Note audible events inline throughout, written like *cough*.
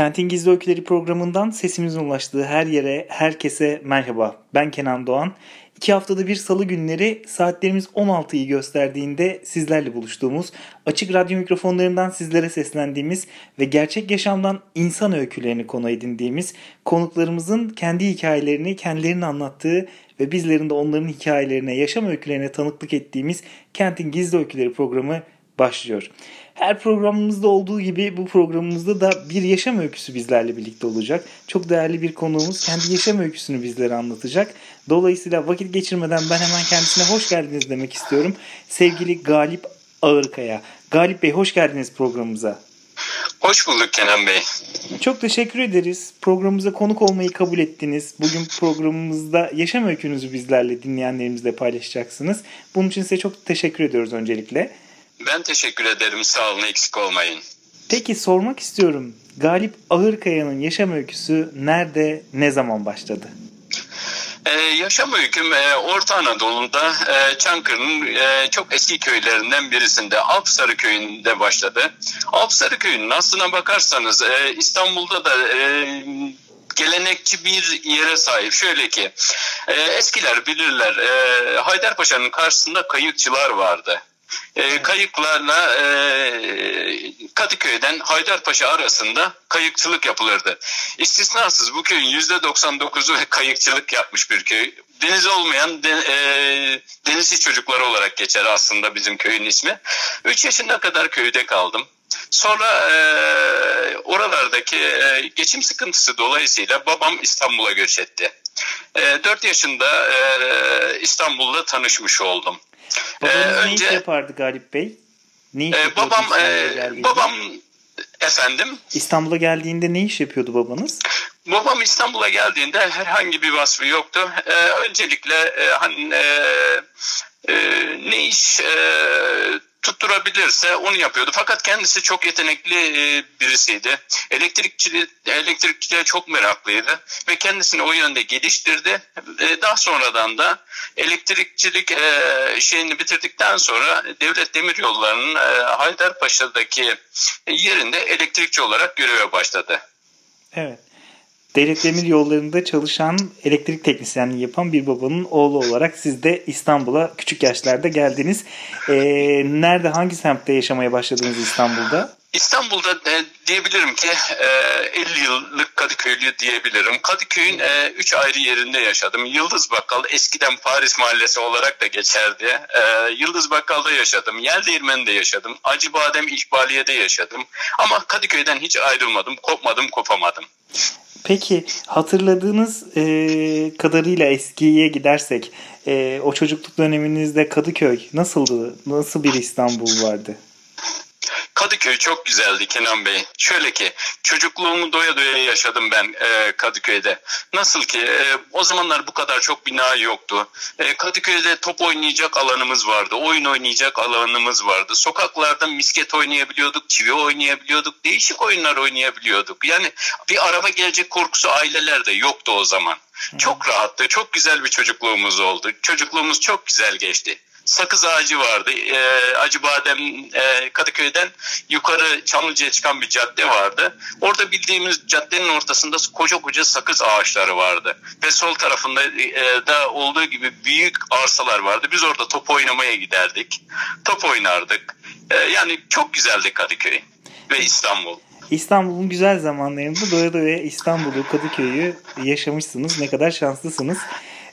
Kentin Gizli Öyküleri programından sesimizin ulaştığı her yere, herkese merhaba. Ben Kenan Doğan. İki haftada bir salı günleri saatlerimiz 16'yı gösterdiğinde sizlerle buluştuğumuz, açık radyo mikrofonlarından sizlere seslendiğimiz ve gerçek yaşamdan insan öykülerini konu edindiğimiz konuklarımızın kendi hikayelerini kendilerinin anlattığı ve bizlerin de onların hikayelerine, yaşam öykülerine tanıklık ettiğimiz Kentin Gizli Öyküleri programı başlıyor. Her programımızda olduğu gibi bu programımızda da bir yaşam öyküsü bizlerle birlikte olacak. Çok değerli bir konuğumuz kendi yaşam öyküsünü bizlere anlatacak. Dolayısıyla vakit geçirmeden ben hemen kendisine hoş geldiniz demek istiyorum. Sevgili Galip Ağırkaya. Galip Bey hoş geldiniz programımıza. Hoş bulduk Kenan Bey. Çok teşekkür ederiz. Programımıza konuk olmayı kabul ettiniz. Bugün programımızda yaşam öykünüzü bizlerle dinleyenlerimizle paylaşacaksınız. Bunun için size çok teşekkür ediyoruz öncelikle. Ben teşekkür ederim. Sağ olun eksik olmayın. Peki sormak istiyorum. Galip Ağırkaya'nın yaşam öyküsü nerede, ne zaman başladı? Ee, yaşam öyküm e, Orta Anadolu'da e, Çankırı'nın e, çok eski köylerinden birisinde Alpsarı köyünde başladı. Alpsarı köyünün aslına bakarsanız e, İstanbul'da da e, gelenekçi bir yere sahip. Şöyle ki e, eskiler bilirler e, Haydarpaşa'nın karşısında kayıkçılar vardı. E, kayıklarla e, Kadıköy'den Haydarpaşa arasında kayıkçılık yapılırdı. İstisnasız bu köyün %99'u *laughs* kayıkçılık yapmış bir köy. Deniz olmayan de, e, denizli çocuklar olarak geçer aslında bizim köyün ismi. 3 yaşına kadar köyde kaldım. Sonra e, oralardaki e, geçim sıkıntısı dolayısıyla babam İstanbul'a göç etti. E, 4 yaşında e, İstanbul'da tanışmış oldum. Babanız ee, önce, ne iş yapardı Galip Bey? Ne iş e, babam e, babam efendim İstanbul'a geldiğinde ne iş yapıyordu babanız? Babam İstanbul'a geldiğinde herhangi bir vasfı yoktu. Ee, öncelikle e, hani e, e, ne iş e, tutturabilirse onu yapıyordu. Fakat kendisi çok yetenekli e, birisiydi. Elektrikçiliğe, elektrikçiliğe çok meraklıydı ve kendisini o yönde geliştirdi. E, daha sonradan da elektrikçilik e, şeyini bitirdikten sonra Devlet Demiryolları'nın Haydarpaşa'daki yerinde elektrikçi olarak göreve başladı. Evet. Devlet Demir Yolları'nda çalışan elektrik teknisyenliği yapan bir babanın oğlu olarak siz de İstanbul'a küçük yaşlarda geldiniz. Ee, nerede, hangi semtte yaşamaya başladınız İstanbul'da? İstanbul'da e, diyebilirim ki e, 50 yıllık Kadıköylü diyebilirim. Kadıköy'ün 3 e, ayrı yerinde yaşadım. Yıldız Bakkal eskiden Paris Mahallesi olarak da geçerdi. E, Yıldız Bakkal'da yaşadım. Değirmen'de yaşadım. Acıbadem İkbaliye'de yaşadım. Ama Kadıköy'den hiç ayrılmadım. Kopmadım, kopamadım. Peki hatırladığınız e, kadarıyla eskiye gidersek e, o çocukluk döneminizde Kadıköy nasıldı? Nasıl bir İstanbul vardı? Kadıköy çok güzeldi Kenan Bey. Şöyle ki çocukluğumu doya doya yaşadım ben e, Kadıköy'de. Nasıl ki e, o zamanlar bu kadar çok bina yoktu. E, Kadıköy'de top oynayacak alanımız vardı. Oyun oynayacak alanımız vardı. Sokaklarda misket oynayabiliyorduk, çivi oynayabiliyorduk. Değişik oyunlar oynayabiliyorduk. Yani bir araba gelecek korkusu ailelerde yoktu o zaman. Çok rahattı. Çok güzel bir çocukluğumuz oldu. Çocukluğumuz çok güzel geçti sakız ağacı vardı. E, Acıbadem e, Kadıköy'den yukarı Çamlıca'ya çıkan bir cadde vardı. Orada bildiğimiz caddenin ortasında koca koca sakız ağaçları vardı. Ve sol tarafında e, da olduğu gibi büyük arsalar vardı. Biz orada top oynamaya giderdik. Top oynardık. E, yani çok güzeldi Kadıköy ve İstanbul. İstanbul'un güzel zamanlarında doya doya İstanbul'u, Kadıköy'ü yaşamışsınız. Ne kadar şanslısınız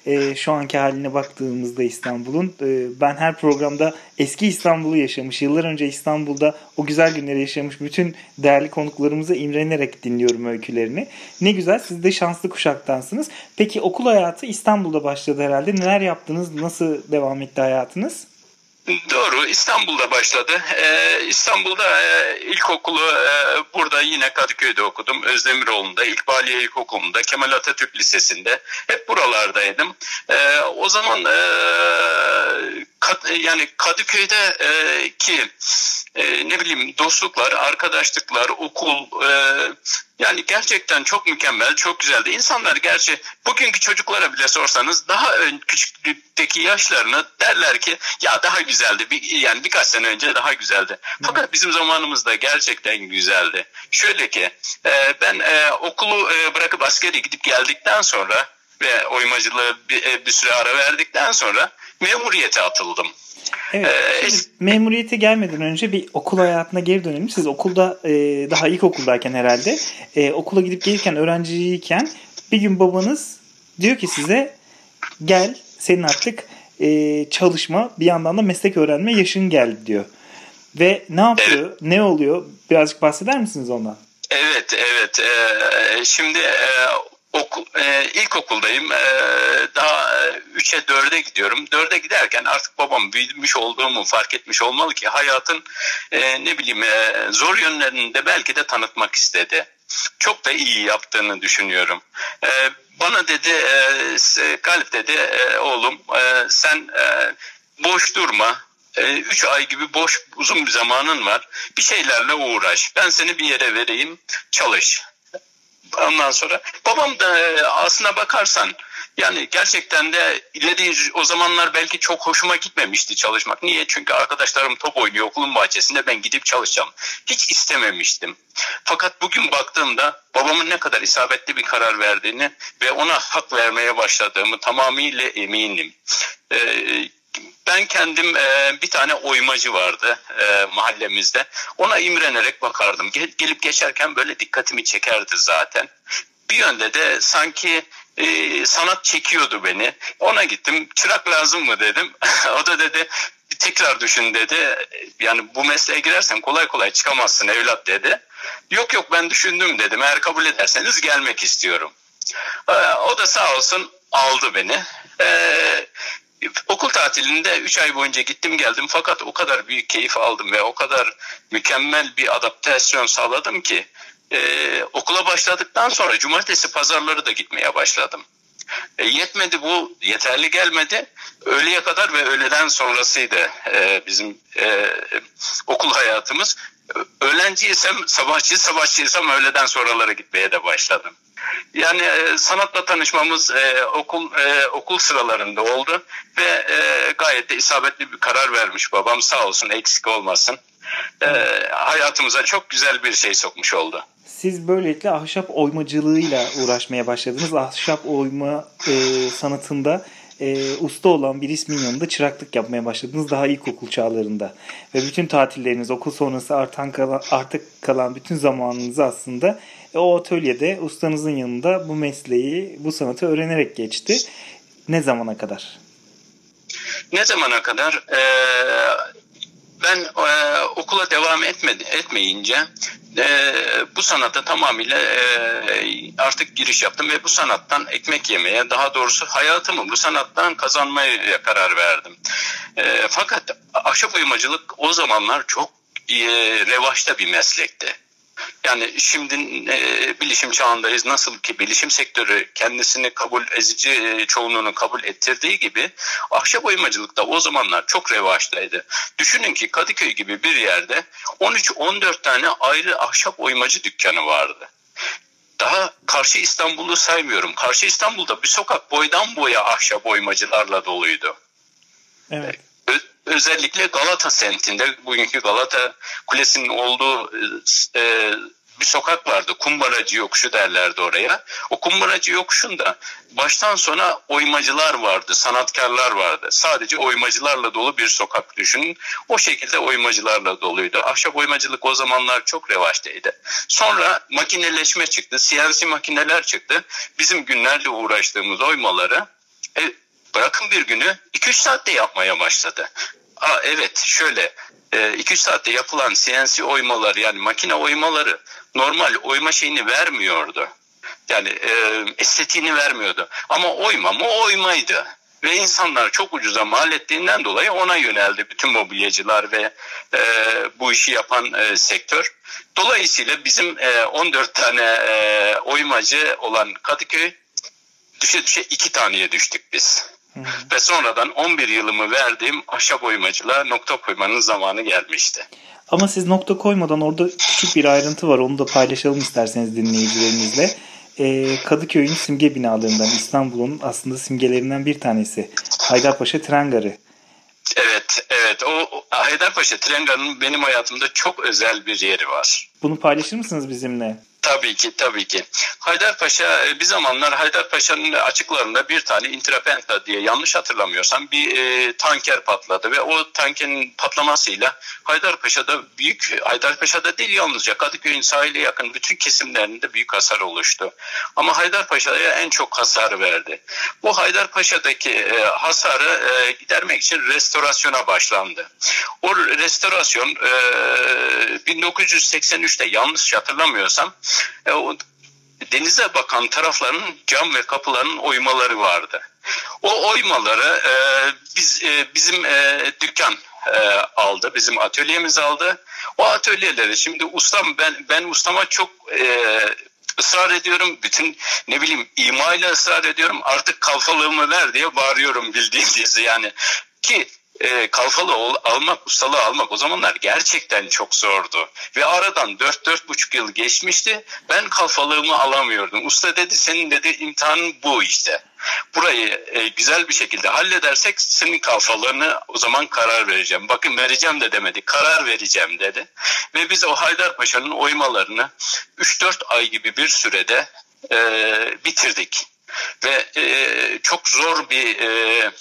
e, şu anki haline baktığımızda İstanbul'un e, ben her programda eski İstanbul'u yaşamış, yıllar önce İstanbul'da o güzel günleri yaşamış bütün değerli konuklarımıza imrenerek dinliyorum öykülerini. Ne güzel siz de şanslı kuşaktansınız. Peki okul hayatı İstanbul'da başladı herhalde. Neler yaptınız? Nasıl devam etti hayatınız? Doğru İstanbul'da başladı. Ee, İstanbul'da e, ilkokulu e, burada yine Kadıköy'de okudum. Özdemiroğlu'nda, İlkbaliye İlkokulu'nda, Kemal Atatürk Lisesi'nde hep buralardaydım. E, o zaman e, kad, yani Kadıköy'de e, ki e, ne bileyim dostluklar, arkadaşlıklar, okul e, yani gerçekten çok mükemmel, çok güzeldi. İnsanlar gerçi bugünkü çocuklara bile sorsanız daha ön, küçüklükteki yaşlarını derler ki ya daha güzeldi. Bir, yani birkaç sene önce daha güzeldi. Fakat bizim zamanımızda gerçekten güzeldi. Şöyle ki e, ben e, okulu e, bırakıp askeri gidip geldikten sonra ve oymacılığı bir, e, bir süre ara verdikten sonra memuriyete atıldım. Evet. Ee, memuriyete gelmeden önce bir okul hayatına geri dönelim. Siz okulda e, daha ilkokuldayken herhalde e, okula gidip gelirken öğrenciyken bir gün babanız diyor ki size gel senin artık e, çalışma bir yandan da meslek öğrenme yaşın geldi diyor. Ve ne yapıyor? Evet. Ne oluyor? Birazcık bahseder misiniz ondan? Evet, evet. Ee, şimdi e, okul, e, ilkokuldayım. E, daha 3'e 4'e gidiyorum. 4'e giderken artık babam büyümüş olduğumu fark etmiş olmalı ki hayatın e, ne bileyim e, zor yönlerini de belki de tanıtmak istedi. Çok da iyi yaptığını düşünüyorum. E, bana dedi e, Galip dedi e, oğlum e, sen e, boş durma. 3 e, ay gibi boş uzun bir zamanın var. Bir şeylerle uğraş. Ben seni bir yere vereyim. Çalış. Ondan sonra babam da e, aslına bakarsan yani gerçekten de ileri o zamanlar belki çok hoşuma gitmemişti çalışmak. Niye? Çünkü arkadaşlarım top oynuyor okulun bahçesinde ben gidip çalışacağım. Hiç istememiştim. Fakat bugün baktığımda babamın ne kadar isabetli bir karar verdiğini ve ona hak vermeye başladığımı tamamıyla eminim. Ee, ben kendim e, bir tane oymacı vardı e, mahallemizde. Ona imrenerek bakardım. Gel, gelip geçerken böyle dikkatimi çekerdi zaten. Bir yönde de sanki e, sanat çekiyordu beni. Ona gittim. Çırak lazım mı dedim. *laughs* o da dedi tekrar düşün dedi. Yani bu mesleğe girersen kolay kolay çıkamazsın evlat dedi. Yok yok ben düşündüm dedim. Eğer kabul ederseniz gelmek istiyorum. E, o da sağ olsun aldı beni. E, okul tatilinde 3 ay boyunca gittim geldim fakat o kadar büyük keyif aldım ve o kadar mükemmel bir adaptasyon sağladım ki e, okula başladıktan sonra cumartesi pazarları da gitmeye başladım. E, yetmedi bu yeterli gelmedi. Öğleye kadar ve öğleden sonrasıydı e, bizim e, okul hayatımız. Öğlenciysem sabahçı, sabahçıysam öğleden sonralara gitmeye de başladım. Yani e, sanatla tanışmamız e, okul e, okul sıralarında oldu ve e, gayet de isabetli bir karar vermiş babam sağ olsun eksik olmasın. E, hayatımıza çok güzel bir şey sokmuş oldu. Siz böylelikle ahşap oymacılığıyla uğraşmaya başladınız. Ahşap oyma e, sanatında e, usta olan bir ismin yanında çıraklık yapmaya başladınız daha ilkokul çağlarında. Ve bütün tatilleriniz, okul sonrası artan kalan, artık kalan bütün zamanınızı aslında e, o atölyede ustanızın yanında bu mesleği, bu sanatı öğrenerek geçti. Ne zamana kadar? Ne zamana kadar? Ee, ben e, okula devam etmedi, etmeyince e, bu sanata tamamıyla e, artık giriş yaptım ve bu sanattan ekmek yemeye daha doğrusu hayatımı bu sanattan kazanmaya karar verdim. E, fakat ahşap oymacılık o zamanlar çok e, revaçta bir meslekti. Yani şimdi e, bilişim çağındayız. Nasıl ki bilişim sektörü kendisini kabul ezici e, çoğunluğunu kabul ettirdiği gibi ahşap oymacılık da o zamanlar çok revaçtaydı. Düşünün ki Kadıköy gibi bir yerde 13-14 tane ayrı ahşap oymacı dükkanı vardı. Daha karşı İstanbul'u saymıyorum. Karşı İstanbul'da bir sokak boydan boya ahşap oymacılarla doluydu. Evet özellikle Galata semtinde bugünkü Galata Kulesi'nin olduğu e, bir sokak vardı. Kumbaracı yokuşu derlerdi oraya. O kumbaracı yokuşunda baştan sona oymacılar vardı, sanatkarlar vardı. Sadece oymacılarla dolu bir sokak düşünün. O şekilde oymacılarla doluydu. Ahşap oymacılık o zamanlar çok revaçtaydı. Sonra makineleşme çıktı, CNC makineler çıktı. Bizim günlerce uğraştığımız oymaları e, bırakın bir günü 2-3 saatte yapmaya başladı. Aa, evet şöyle 2-3 e, saatte yapılan CNC oymalar yani makine oymaları normal oyma şeyini vermiyordu. Yani e, estetiğini vermiyordu. Ama oyma mı oymaydı. Ve insanlar çok ucuza mal ettiğinden dolayı ona yöneldi bütün mobilyacılar ve e, bu işi yapan e, sektör. Dolayısıyla bizim e, 14 tane e, oymacı olan Kadıköy düşe düşe iki taneye düştük biz. Hı. Ve sonradan 11 yılımı verdiğim ahşap oymacılığa nokta koymanın zamanı gelmişti. Ama siz nokta koymadan orada küçük bir ayrıntı var. Onu da paylaşalım isterseniz dinleyicilerimizle. Ee, Kadıköy'ün simge binalarından İstanbul'un aslında simgelerinden bir tanesi. Haydarpaşa Tren Garı. Evet, evet. O Haydarpaşa Tren Garı'nın benim hayatımda çok özel bir yeri var. Bunu paylaşır mısınız bizimle? Tabii ki tabii ki. Haydarpaşa e, bir zamanlar Haydarpaşa'nın açıklarında bir tane intrapenta diye yanlış hatırlamıyorsam bir e, tanker patladı ve o tankerin patlamasıyla Haydarpaşa'da büyük Haydarpaşa'da değil yalnızca Kadıköy'ün sahile yakın bütün kesimlerinde büyük hasar oluştu. Ama Haydarpaşa'ya en çok hasar verdi. Bu Haydarpaşa'daki e, hasarı e, gidermek için restorasyona başlandı. O restorasyon e, 1983'te yanlış hatırlamıyorsam e, o denize bakan tarafların cam ve kapıların oymaları vardı. O oymaları e, biz e, bizim e, dükkan e, aldı, bizim atölyemiz aldı. O atölyeleri şimdi ustam ben ben ustama çok e, ısrar ediyorum. Bütün ne bileyim imayla ısrar ediyorum. Artık kalfalığımı ver diye bağırıyorum bildiğiniz yani. Ki e, kalfalı ol, almak, ustalığı almak o zamanlar gerçekten çok zordu. Ve aradan 4-4,5 yıl geçmişti. Ben kalfalığımı alamıyordum. Usta dedi senin dedi imtihanın bu işte. Burayı e, güzel bir şekilde halledersek senin kalfalığını o zaman karar vereceğim. Bakın vereceğim de demedi. Karar vereceğim dedi. Ve biz o Haydarpaşa'nın oymalarını 3-4 ay gibi bir sürede e, bitirdik. Ve e, çok zor bir e,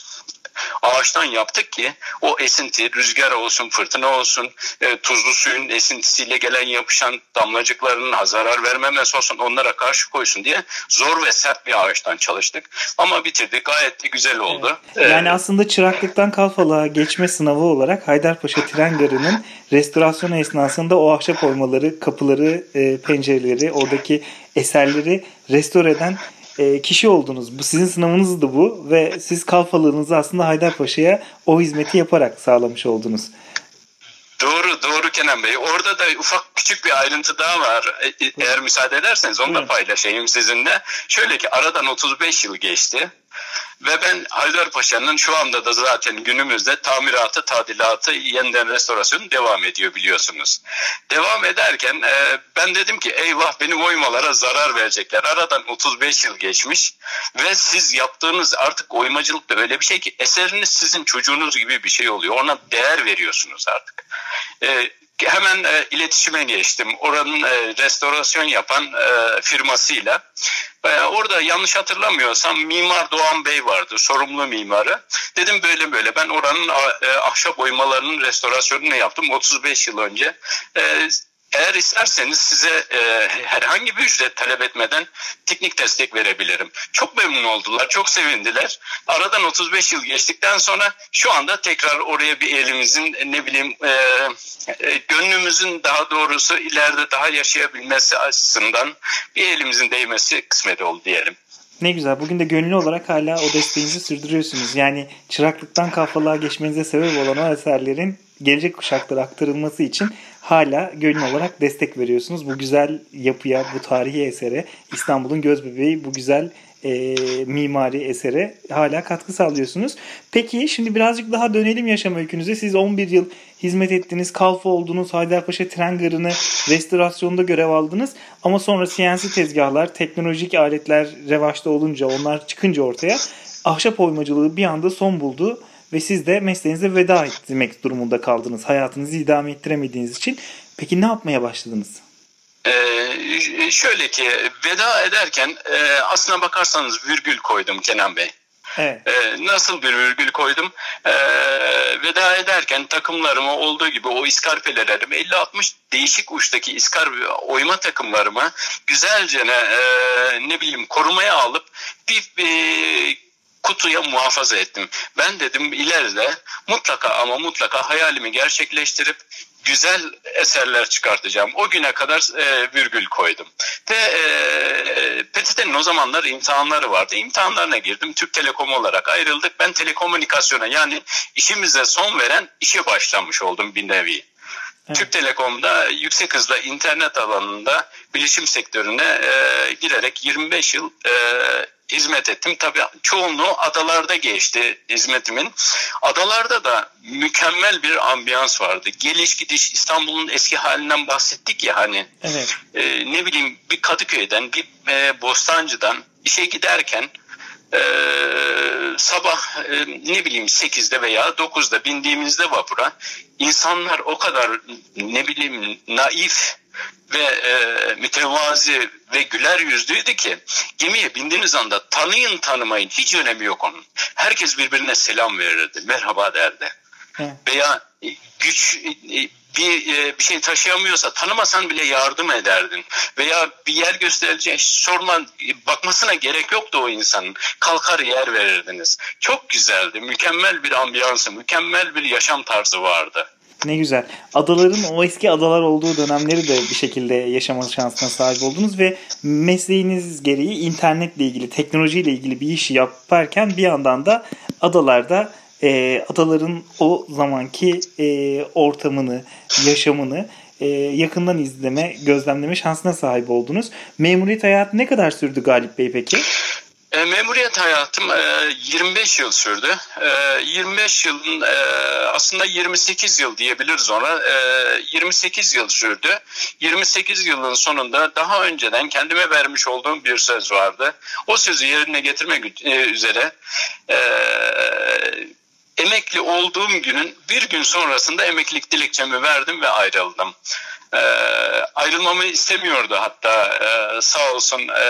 ağaçtan yaptık ki o esinti, rüzgar olsun, fırtına olsun, e, tuzlu suyun esintisiyle gelen yapışan damlacıklarının zarar vermemesi olsun onlara karşı koysun diye zor ve sert bir ağaçtan çalıştık. Ama bitirdik gayet de güzel oldu. Evet. Yani aslında çıraklıktan kalfalığa geçme sınavı olarak Haydarpaşa Tren Garı'nın restorasyonu esnasında o ahşap oymaları, kapıları, e, pencereleri, oradaki eserleri restore eden e, kişi oldunuz. Bu sizin sınavınızdı bu ve siz kalfalığınızı aslında Haydarpaşa'ya o hizmeti yaparak sağlamış oldunuz. Doğru doğru Kenan Bey. Orada da ufak küçük bir ayrıntı daha var. E, e, eğer müsaade ederseniz onu da paylaşayım sizinle. Şöyle ki aradan 35 yıl geçti. Ve ben Haydarpaşa'nın şu anda da zaten günümüzde tamiratı, tadilatı, yeniden restorasyonu devam ediyor biliyorsunuz. Devam ederken e, ben dedim ki eyvah benim oymalara zarar verecekler. Aradan 35 yıl geçmiş ve siz yaptığınız artık oymacılık da öyle bir şey ki eseriniz sizin çocuğunuz gibi bir şey oluyor. Ona değer veriyorsunuz artık. E, hemen e, iletişime geçtim. Oranın e, restorasyon yapan e, firmasıyla. E, orada yanlış hatırlamıyorsam Mimar Doğan Bey vardı, sorumlu mimarı. Dedim böyle böyle ben oranın e, ahşap oymalarının restorasyonunu yaptım 35 yıl önce. E, eğer isterseniz size e, herhangi bir ücret talep etmeden teknik destek verebilirim. Çok memnun oldular, çok sevindiler. Aradan 35 yıl geçtikten sonra şu anda tekrar oraya bir elimizin ne bileyim e, e, gönlümüzün daha doğrusu ileride daha yaşayabilmesi açısından bir elimizin değmesi kısmet oldu diyelim. Ne güzel. Bugün de gönüllü olarak hala o desteğinizi sürdürüyorsunuz. Yani çıraklıktan kafalığa geçmenize sebep olan o eserlerin gelecek kuşaklara aktarılması için hala gönül olarak destek veriyorsunuz. Bu güzel yapıya, bu tarihi esere, İstanbul'un göz bebeği bu güzel e, mimari esere hala katkı sağlıyorsunuz. Peki şimdi birazcık daha dönelim yaşam öykünüze. Siz 11 yıl hizmet ettiniz, kalfa oldunuz, Haydarpaşa tren garını restorasyonda görev aldınız. Ama sonra CNC tezgahlar, teknolojik aletler revaçta olunca, onlar çıkınca ortaya ahşap oymacılığı bir anda son buldu ve siz de mesleğinize veda etmek durumunda kaldınız. Hayatınızı idame ettiremediğiniz için. Peki ne yapmaya başladınız? Ee, şöyle ki veda ederken e, aslına bakarsanız virgül koydum Kenan Bey. Evet. Ee, nasıl bir virgül koydum? Ee, veda ederken takımlarıma olduğu gibi o iskarpelerimi 50-60 değişik uçtaki iskar oyma takımlarımı güzelce ne, e, ne bileyim korumaya alıp bir, bir kutuya muhafaza ettim. Ben dedim ileride mutlaka ama mutlaka hayalimi gerçekleştirip güzel eserler çıkartacağım. O güne kadar e, virgül koydum. Ve e, PTT'nin o zamanlar imtihanları vardı. İmtihanlarına girdim. Türk Telekom olarak ayrıldık. Ben telekomünikasyona yani işimize son veren işe başlamış oldum bir nevi. Evet. Türk Telekom'da yüksek hızla internet alanında bilişim sektörüne e, girerek 25 yıl e, hizmet ettim. Tabii çoğunluğu adalarda geçti hizmetimin. Adalarda da mükemmel bir ambiyans vardı. Geliş gidiş İstanbul'un eski halinden bahsettik ya hani. Evet. E, ne bileyim bir Kadıköy'den bir e, Bostancı'dan işe giderken e, sabah e, ne bileyim 8'de veya 9'da bindiğimizde vapura insanlar o kadar ne bileyim naif ve e, mütevazi ve güler yüzlüydü ki gemiye bindiğiniz anda tanıyın tanımayın hiç önemi yok onun. Herkes birbirine selam verirdi, merhaba derdi. Hı. Veya güç bir bir şey taşıyamıyorsa tanımasan bile yardım ederdin veya bir yer göstereceğin sorman bakmasına gerek yoktu o insanın kalkar yer verirdiniz çok güzeldi mükemmel bir ambiyansı mükemmel bir yaşam tarzı vardı. Ne güzel. Adaların o eski adalar olduğu dönemleri de bir şekilde yaşama şansına sahip oldunuz ve mesleğiniz gereği internetle ilgili, teknolojiyle ilgili bir iş yaparken bir yandan da adalarda e, adaların o zamanki e, ortamını, yaşamını e, yakından izleme, gözlemleme şansına sahip oldunuz. Memuriyet hayatı ne kadar sürdü Galip Bey peki? E, memuriyet hayatım e, 25 yıl sürdü. E, 25 yılın e, aslında 28 yıl diyebiliriz ona. E, 28 yıl sürdü. 28 yılın sonunda daha önceden kendime vermiş olduğum bir söz vardı. O sözü yerine getirmek e, üzere e, emekli olduğum günün bir gün sonrasında emeklilik dilekçemi verdim ve ayrıldım. E, ayrılmamı istemiyordu hatta e, sağ olsun e,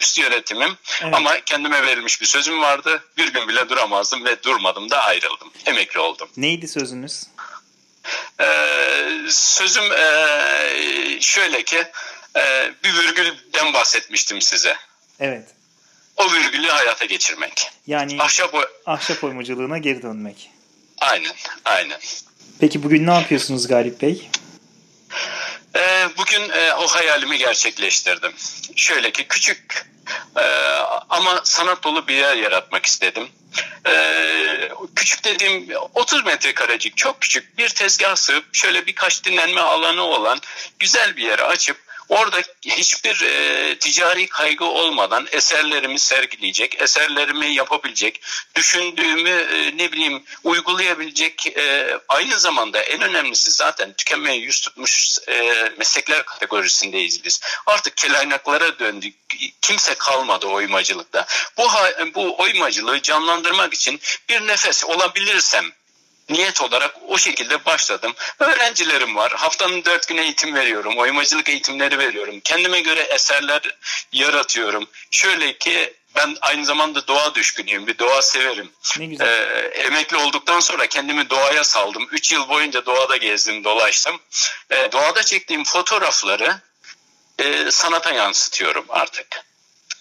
üst yönetimim evet. ama kendime verilmiş bir sözüm vardı. Bir gün bile duramazdım ve durmadım da ayrıldım. Emekli oldum. Neydi sözünüz? E, sözüm e, şöyle ki e, bir virgülden bahsetmiştim size. Evet. O virgülü hayata geçirmek. Yani ahşap, ahşap oymacılığına geri dönmek. Aynen, aynen. Peki bugün ne yapıyorsunuz Galip Bey? Ee, bugün e, o hayalimi gerçekleştirdim. Şöyle ki küçük e, ama sanat dolu bir yer yaratmak istedim. Ee, küçük dediğim 30 metrekarecik çok küçük bir tezgah sığıp şöyle birkaç dinlenme alanı olan güzel bir yere açıp Orada hiçbir e, ticari kaygı olmadan eserlerimi sergileyecek, eserlerimi yapabilecek, düşündüğümü e, ne bileyim uygulayabilecek e, aynı zamanda en önemlisi zaten tükenmeye yüz tutmuş e, meslekler kategorisindeyiz biz. Artık kelaynaklara döndük. Kimse kalmadı oymacılıkta. Bu, bu oymacılığı canlandırmak için bir nefes olabilirsem niyet olarak o şekilde başladım. Öğrencilerim var. Haftanın dört gün eğitim veriyorum. Oymacılık eğitimleri veriyorum. Kendime göre eserler yaratıyorum. Şöyle ki ben aynı zamanda doğa düşkünüyüm. Bir doğa severim. Ee, emekli olduktan sonra kendimi doğaya saldım. Üç yıl boyunca doğada gezdim, dolaştım. Ee, doğada çektiğim fotoğrafları e, sanata yansıtıyorum artık.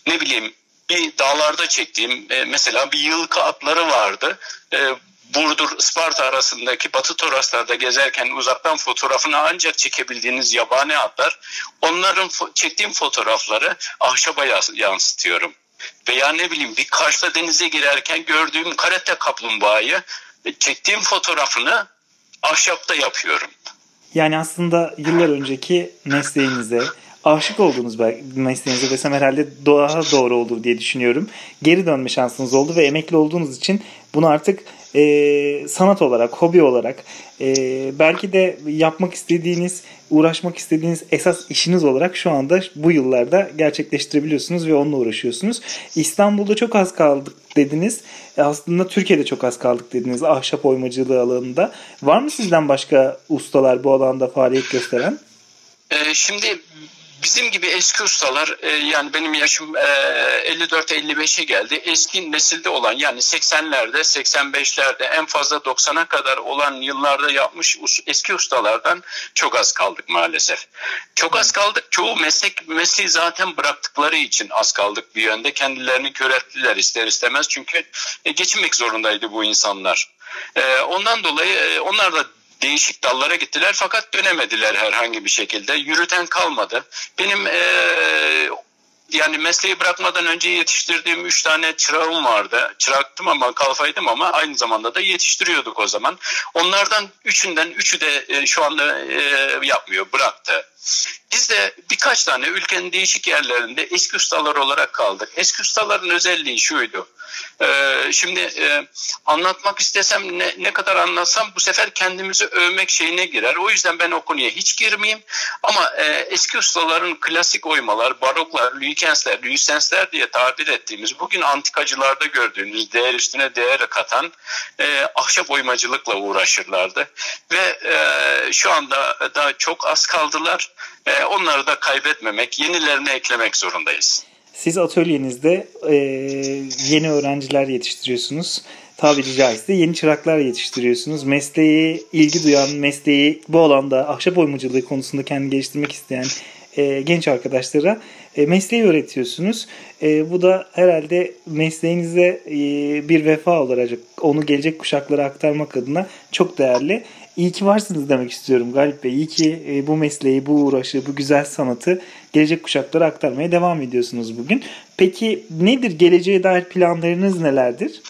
Ne bileyim bir dağlarda çektiğim e, mesela bir yılkı atları vardı. E, Burdur Isparta arasındaki Batı Toraslar'da gezerken uzaktan fotoğrafını ancak çekebildiğiniz yabani atlar. Onların fo- çektiğim fotoğrafları ahşaba yansıtıyorum. Veya ne bileyim bir Kars'ta denize girerken gördüğüm karate kaplumbağayı e, çektiğim fotoğrafını ahşapta yapıyorum. Yani aslında yıllar önceki mesleğinize, aşık olduğunuz mesleğinize desem herhalde daha doğru olur diye düşünüyorum. Geri dönme şansınız oldu ve emekli olduğunuz için bunu artık e, sanat olarak, hobi olarak e, belki de yapmak istediğiniz, uğraşmak istediğiniz esas işiniz olarak şu anda bu yıllarda gerçekleştirebiliyorsunuz ve onunla uğraşıyorsunuz. İstanbul'da çok az kaldık dediniz. E, aslında Türkiye'de çok az kaldık dediniz ahşap oymacılığı alanında. Var mı sizden başka ustalar bu alanda faaliyet gösteren? Şimdi bizim gibi eski ustalar e, yani benim yaşım e, 54-55'e geldi. Eski nesilde olan yani 80'lerde 85'lerde en fazla 90'a kadar olan yıllarda yapmış eski ustalardan çok az kaldık maalesef. Çok az kaldık. Çoğu meslek mesleği zaten bıraktıkları için az kaldık bir yönde. Kendilerini kör ettiler ister istemez çünkü e, geçinmek zorundaydı bu insanlar. E, ondan dolayı e, onlar da değişik dallara gittiler fakat dönemediler herhangi bir şekilde. Yürüten kalmadı. Benim e, yani mesleği bırakmadan önce yetiştirdiğim üç tane çırağım vardı. Çıraktım ama kalfaydım ama aynı zamanda da yetiştiriyorduk o zaman. Onlardan üçünden üçü de e, şu anda e, yapmıyor, bıraktı. Biz de birkaç tane ülkenin değişik yerlerinde eski ustalar olarak kaldık. Eski ustaların özelliği şuydu. Ee, şimdi e, anlatmak istesem ne, ne kadar anlatsam bu sefer kendimizi övmek şeyine girer. O yüzden ben o konuya hiç girmeyeyim. Ama e, eski ustaların klasik oymalar, baroklar, lüikensler, lüisensler diye tabir ettiğimiz bugün antikacılarda gördüğünüz değer üstüne değer katan e, ahşap oymacılıkla uğraşırlardı. Ve şu anda da çok az kaldılar. Onları da kaybetmemek, yenilerini eklemek zorundayız. Siz atölyenizde e, yeni öğrenciler yetiştiriyorsunuz. Tabiri caizse yeni çıraklar yetiştiriyorsunuz. Mesleğe ilgi duyan, mesleği bu alanda ahşap oymacılığı konusunda kendini geliştirmek isteyen e, genç arkadaşlara e, mesleği öğretiyorsunuz. E, bu da herhalde mesleğinize e, bir vefa olarak onu gelecek kuşaklara aktarmak adına çok değerli. İyi ki varsınız demek istiyorum Galip Bey. İyi ki bu mesleği, bu uğraşı, bu güzel sanatı gelecek kuşaklara aktarmaya devam ediyorsunuz bugün. Peki nedir geleceğe dair planlarınız nelerdir?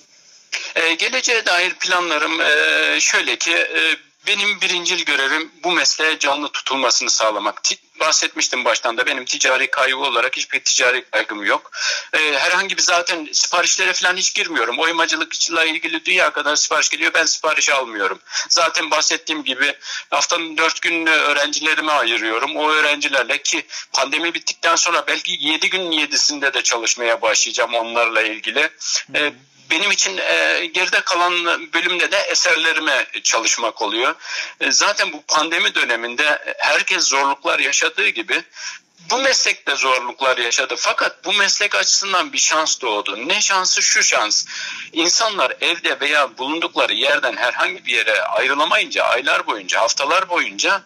Ee, geleceğe dair planlarım e, şöyle ki e, benim birincil görevim bu mesleğe canlı tutulmasını sağlamak. bahsetmiştim baştan da benim ticari kaygı olarak hiçbir ticari kaygım yok. Ee, herhangi bir zaten siparişlere falan hiç girmiyorum. Oymacılıkla ilgili dünya kadar sipariş geliyor ben sipariş almıyorum. Zaten bahsettiğim gibi haftanın dört gününü öğrencilerime ayırıyorum. O öğrencilerle ki pandemi bittikten sonra belki yedi gün yedisinde de çalışmaya başlayacağım onlarla ilgili. Ee, benim için e, geride kalan bölümde de eserlerime çalışmak oluyor. E, zaten bu pandemi döneminde herkes zorluklar yaşadığı gibi bu meslekte zorluklar yaşadı. Fakat bu meslek açısından bir şans doğdu. Ne şansı şu şans. İnsanlar evde veya bulundukları yerden herhangi bir yere ayrılamayınca aylar boyunca, haftalar boyunca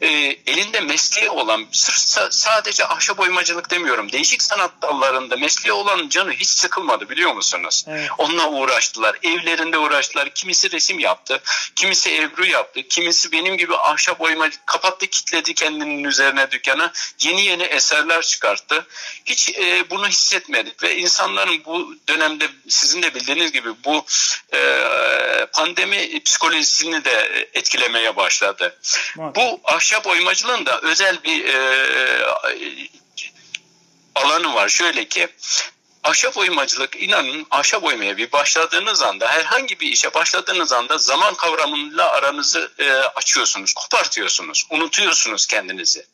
e, elinde mesleği olan sırf sadece ahşap oymacılık demiyorum. Değişik sanat dallarında mesleği olan canı hiç sıkılmadı biliyor musunuz? Evet. Onunla uğraştılar. Evlerinde uğraştılar. Kimisi resim yaptı. Kimisi ebru yaptı. Kimisi benim gibi ahşap oyma kapattı kitledi kendinin üzerine dükkanı. Yeni yeni eserler çıkarttı. Hiç e, bunu hissetmedik ve insanların bu dönemde sizin de bildiğiniz gibi bu e, pandemi psikolojisini de etkilemeye başladı. Evet. Bu ahşap oymacılığın da özel bir e, alanı var. Şöyle ki ahşap oymacılık inanın ahşap oymaya bir başladığınız anda herhangi bir işe başladığınız anda zaman kavramıyla aranızı e, açıyorsunuz, kopartıyorsunuz, unutuyorsunuz kendinizi.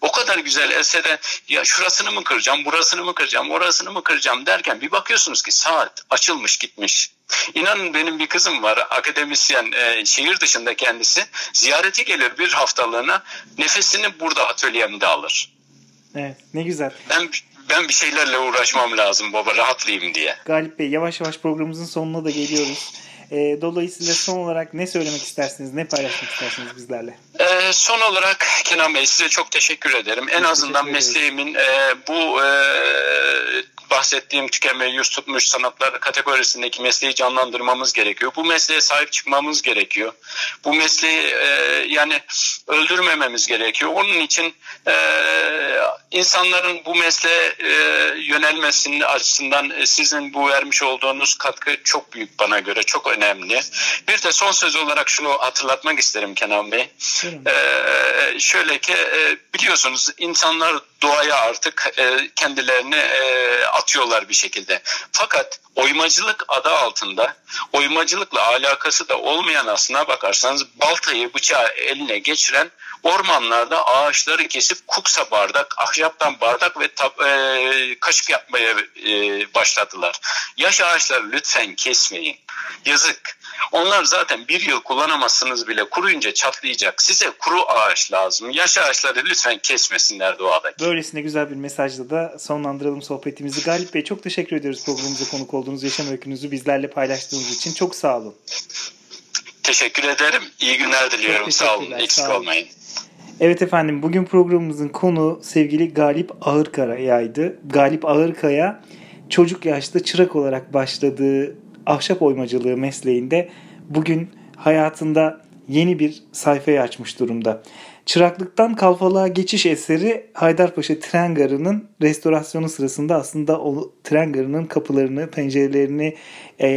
O kadar güzel esere ya şurasını mı kıracağım, burasını mı kıracağım, orasını mı kıracağım derken bir bakıyorsunuz ki saat açılmış gitmiş. İnanın benim bir kızım var akademisyen e, şehir dışında kendisi ziyareti gelir bir haftalığına nefesini burada atölyemde alır. Evet ne güzel. Ben ben bir şeylerle uğraşmam lazım baba rahatlayayım diye. Galip Bey yavaş yavaş programımızın sonuna da geliyoruz. E, dolayısıyla son olarak ne söylemek istersiniz, ne paylaşmak istersiniz bizlerle? E, son olarak Kenan Bey size çok teşekkür ederim. En azından mesleğimin e, bu e, bahsettiğim tükenmeye yüz tutmuş sanatlar kategorisindeki mesleği canlandırmamız gerekiyor. Bu mesleğe sahip çıkmamız gerekiyor. Bu mesleği e, yani öldürmememiz gerekiyor. Onun için e, insanların bu mesleğe e, yönelmesinin açısından e, sizin bu vermiş olduğunuz katkı çok büyük bana göre, çok önemli. Bir de son söz olarak şunu hatırlatmak isterim Kenan Bey. E, şöyle ki e, biliyorsunuz insanlar doğaya artık e, kendilerini e, atıyorlar bir şekilde. Fakat oymacılık adı altında oymacılıkla alakası da olmayan aslına bakarsanız baltayı bıçağı eline geçiren ormanlarda ağaçları kesip kuksa bardak, ahşaptan bardak ve tab- e, kaşık yapmaya e, başladılar. Yaş ağaçları lütfen kesmeyin. Yazık. Onlar zaten bir yıl kullanamazsınız bile kuruyunca çatlayacak. Size kuru ağaç lazım. Yaş ağaçları lütfen kesmesinler doğadaki. Böylesine güzel bir mesajla da sonlandıralım sohbetimizi. Galip Bey çok teşekkür ediyoruz programımıza konuk olduğunuz yaşam öykünüzü bizlerle paylaştığınız için. Çok sağ olun. Teşekkür ederim. İyi günler diliyorum. Sağ olun. Eksik sağ olun. olmayın. Evet efendim bugün programımızın konu sevgili Galip Ağırkaya'ydı. Galip Ağırkaya çocuk yaşta çırak olarak başladığı ahşap oymacılığı mesleğinde bugün hayatında yeni bir sayfayı açmış durumda. Çıraklıktan kalfalığa geçiş eseri Haydarpaşa tren garının restorasyonu sırasında aslında o tren garının kapılarını, pencerelerini e,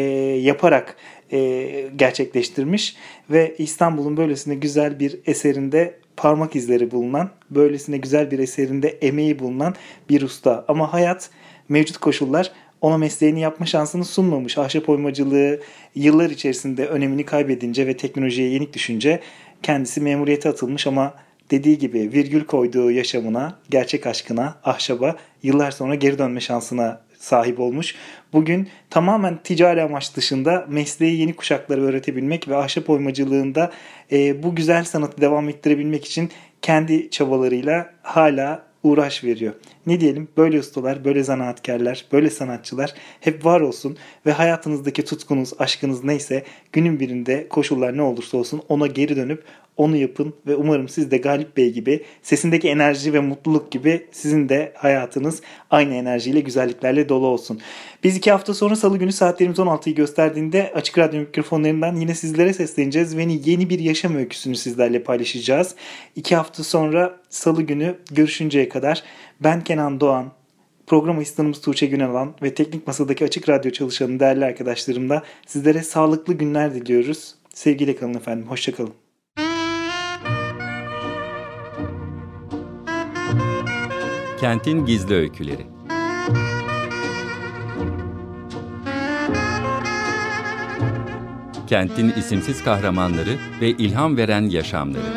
yaparak e, gerçekleştirmiş ve İstanbul'un böylesine güzel bir eserinde parmak izleri bulunan, böylesine güzel bir eserinde emeği bulunan bir usta. Ama hayat, mevcut koşullar ona mesleğini yapma şansını sunmamış. Ahşap oymacılığı yıllar içerisinde önemini kaybedince ve teknolojiye yenik düşünce kendisi memuriyete atılmış ama dediği gibi virgül koyduğu yaşamına, gerçek aşkına, ahşaba yıllar sonra geri dönme şansına sahip olmuş. Bugün tamamen ticari amaç dışında mesleği yeni kuşaklara öğretebilmek ve ahşap oymacılığında e, bu güzel sanatı devam ettirebilmek için kendi çabalarıyla hala uğraş veriyor. Ne diyelim böyle ustalar, böyle zanaatkarlar, böyle sanatçılar hep var olsun ve hayatınızdaki tutkunuz, aşkınız neyse günün birinde koşullar ne olursa olsun ona geri dönüp onu yapın ve umarım siz de Galip Bey gibi sesindeki enerji ve mutluluk gibi sizin de hayatınız aynı enerjiyle güzelliklerle dolu olsun. Biz iki hafta sonra salı günü saatlerimiz 16'yı gösterdiğinde Açık Radyo mikrofonlarından yine sizlere sesleneceğiz ve yeni bir yaşam öyküsünü sizlerle paylaşacağız. İki hafta sonra salı günü görüşünceye kadar ben Kenan Doğan, program asistanımız Tuğçe Günalan ve teknik masadaki Açık Radyo çalışanı değerli arkadaşlarımla sizlere sağlıklı günler diliyoruz. Sevgiyle kalın efendim, hoşçakalın. Kentin Gizli Öyküleri Kentin isimsiz kahramanları ve ilham veren yaşamları